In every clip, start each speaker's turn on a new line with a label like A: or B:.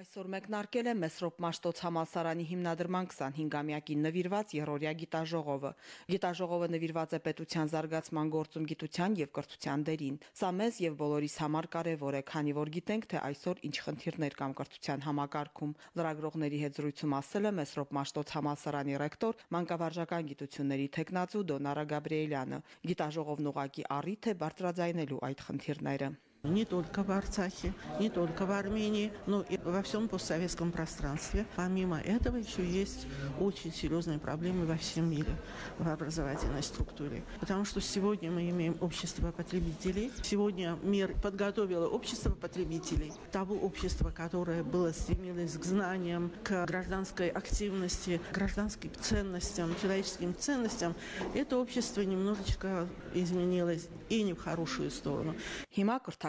A: Այսօր մեկնարկել է Մեսրոպ Մաշտոց համալսարանի հիմնադրման 25-ամյակին նվիրված երրորդյա գիտաժողովը։ Գիտաժողովը նվիրված է պետության զարգացման գործում գիտության եւ կրթության դերին։ Սա մեզ եւ բոլորիս համար կարեւոր է, քանի որ գիտենք, թե այսօր ինչ խնդիրներ կան կրթության համակարգում։ Լրագրողների հետ զրույցում ասել է Մեսրոպ Մաշտոց համալսարանի ռեկտոր, մանկավարժական գիտությունների թեկնածու Դոնարա Գաբրիելյանը։ Գիտաժողովն ուղակի առիթ է բարձրաձայնելու այդ խնդիրները։
B: не только в Арцахе, не только в Армении, но и во всем постсоветском пространстве. Помимо этого еще есть очень серьезные проблемы во всем мире в образовательной структуре. Потому что сегодня мы имеем общество потребителей. Сегодня мир подготовило общество потребителей, того общества, которое было стремилось к знаниям, к гражданской активности, к гражданским ценностям, человеческим ценностям. Это общество немножечко изменилось и не в хорошую сторону.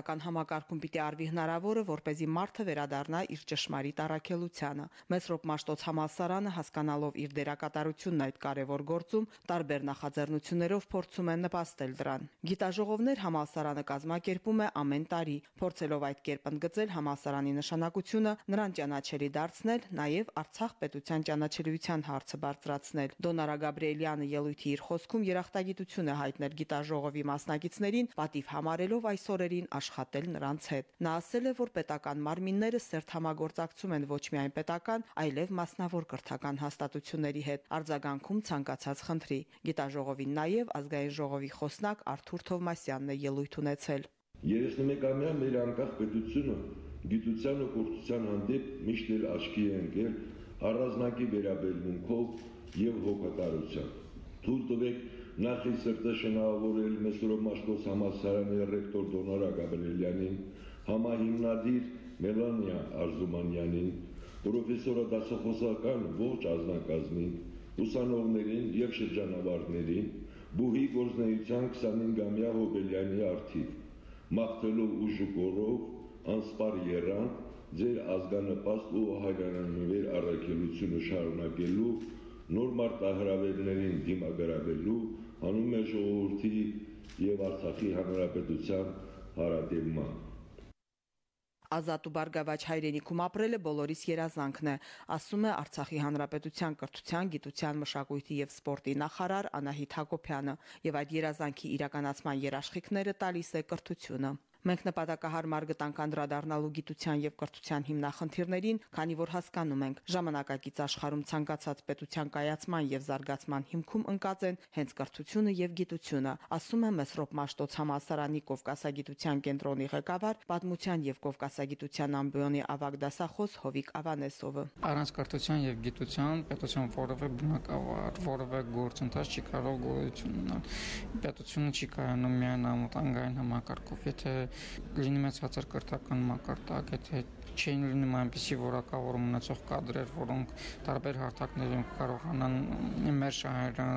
A: Կրթական համակարգում պիտի արվի հնարավորը, որ เป զի մարդը վերադառնա իր ճշմարիտ առաքելությանը։ Մեսրոպ Մաշտոց համալսարանը հասկանալով իր դերակատարությունն այդ կարևոր գործում, տարբեր նախաձեռնություններով փորձում են նպաստել դրան։ Գիտաժողովներ համալսարանը կազմակերպում է ամեն տարի, փորձելով այդ կերպ ընդգծել համալսարանի նշանակությունը, նրան ճանաչելի դարձնել, նաև Արցախ պետության ճանաչելիության հարցը բարձրացնել։ Դոնարա Գաբրիելյանը ելույթի իր խոսքում երախտագիտություն է հայտնել գիտաժողովի մասնակիցներին, պատիվ համարելով այս օրերին աշխ աշխատել նրանց հետ։ Նա ասել է, որ պետական մարմինները սերտ համագործակցում են ոչ միայն պետական, այլև մասնավոր կրթական հաստատությունների հետ արձագանքում ցանկացած խնդրի։ Գիտաժողովին նաև ազգային ժողովի խոսնակ Արթուր Թովմասյանն է ելույթ ունեցել։
C: 31-ամյա մեր անկախ պետությունը գիտության ու կրթության հանդեպ միշտ էլ աչքի է ընկել առանձնակի վերաբերմունքով եւ հոգատարությամբ։ Թույլ տվեք նախ ի սրտե շնորհավորել Մեսրոպ Մաշտոց համալսարանի ռեկտոր Դոնորա Գաբրիելյանին, համահիմնադիր Մելանիա Արզումանյանին, պրոֆեսորը դասախոսական ողջ ազնագազմին, ուսանողներին եւ շրջանավարտներին, բուհի գործնեության 25-ամյա Հոբելյանի արթիվ, մաղթելով ու ժուկորով անսպար երանք ձեր ազգանպաստ ու հայրենանվեր առաքելությունը շարունակելու նոր մարտահրավերներին դիմագրավելու հանում է ժողովրդի եւ Արցախի հանրապետության հարատևման
A: Ազատ ու բարգավաճ հայրենիքում ապրելը բոլորիս երազանքն է, ասում է Արցախի Հանրապետության կրթության, գիտության, մշակույթի եւ սպորտի նախարար Անահիտ Հակոբյանը, եւ այդ երազանքի իրականացման երաշխիքները տալիս է կրթությունը։ Մենք նպատակահարմար գտանք անդրադառնալու գիտության եւ կրթության հիմնախնդիրներին, քանի որ հասկանում ենք, ժամանակակից աշխարհում ցանկացած պետության կայացման եւ զարգացման հիմքում ընկած են հենց կրթությունը եւ գիտությունը, ասում է Մեսրոպ Մաշտոց համալսարանի Կովկասագիտության կենտրոնի ղեկավար, պատմության եւ Կովկասագիտության ամբիոնի ավագ դասախոս Հովիկ Ավանեսովը։
D: Առանց կրթության եւ գիտության պետության որևէ բնակավար, որևէ գործընթաց չի կարող գոյություն ունենալ։ Պետությունը չի կայանում միայն ամտանգային համակարգով, եթե լինի մեծ հացար կրթական մակարդակ, եթե չէին լինում այնպիսի որակավորում ունեցող կադրեր, որոնք տարբեր հարթակներում կարողանան մեր շահերը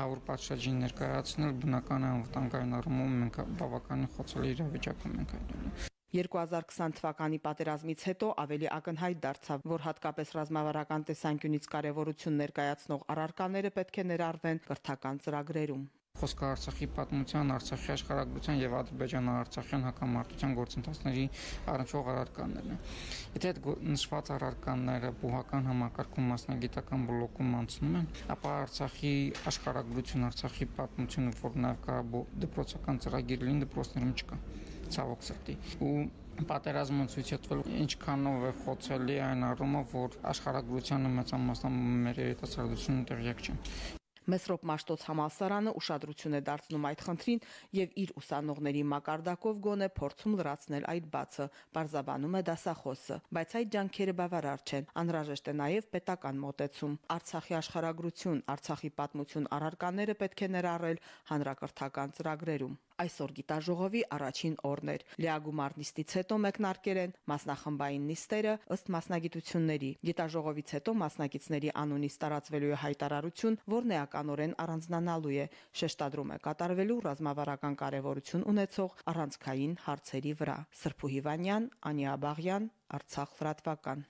D: հավուր պատշաճին ներկայացնել, բնական անվտանգային առումով մենք բավականին խոցելի իրավիճակում ենք այդուր։
A: 2020 թվականի պատերազմից հետո ավելի ակնհայտ դարձավ, որ հատկապես ռազմավարական տեսանկյունից կարևորություն ներկայացնող առարկաները պետք է ներառվեն կրթական ծրագրերում։
D: Խոսքը Արցախի պատմության, Արցախի աշխարհագրության եւ Ադրբեջան-Արցախյան հակամարտության գործընթացների առնչվող առարկաներն են։ Եթե այդ նշված առարկաները բուհական համակարգում մասնագիտական բլոկում անցնում են, ապա Արցախի աշխարհագրություն, Արցախի պատմությունը, որ նաեւ կարող դպրոցական ծրագիր լինի, դպրոցներում չկա ցավոք սրտի։ Ու պատերազմը ցույց է տվել ինչքանով է խոցելի այն առումով, որ աշխարհագրությանը մեծամասնաբար մեր երիտասարդությունը տեղյակ չեն։
A: Մեսրոպ Մաշտոց համալսարանը ուշադրություն է դարձնում այդ խնդրին եւ իր ուսանողների մակարդակով գոնե փորձում լրացնել այդ բացը, բարձաբանում է դասախոսը, բայց այդ ջանքերը բավարար չեն։ Անհրաժեշտ է նաեւ պետական մոտեցում։ Արցախի աշխարհագրություն, Արցախի պատմություն առարկաները պետք է ներառել հանրակրթական ծրագրերում։ Այսօր գիտաժողովի առաջին օրն էր։ Լիագումար նիստից հետո մեկնարկել են մասնախմբային նիստերը ըստ մասնագիտությունների։ Գիտաժողովից հետո մասնակիցների անունից տարածվելու է հայտարարություն, որն էականորեն առանձնանալու է, շեշտադրում է կատարվելու ռազմավարական կարևորություն ունեցող առանցքային հարցերի վրա։ Սրփու Հիվանյան, Անիա Բաղյան, Արցախ լրատվական։